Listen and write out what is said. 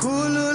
Kulu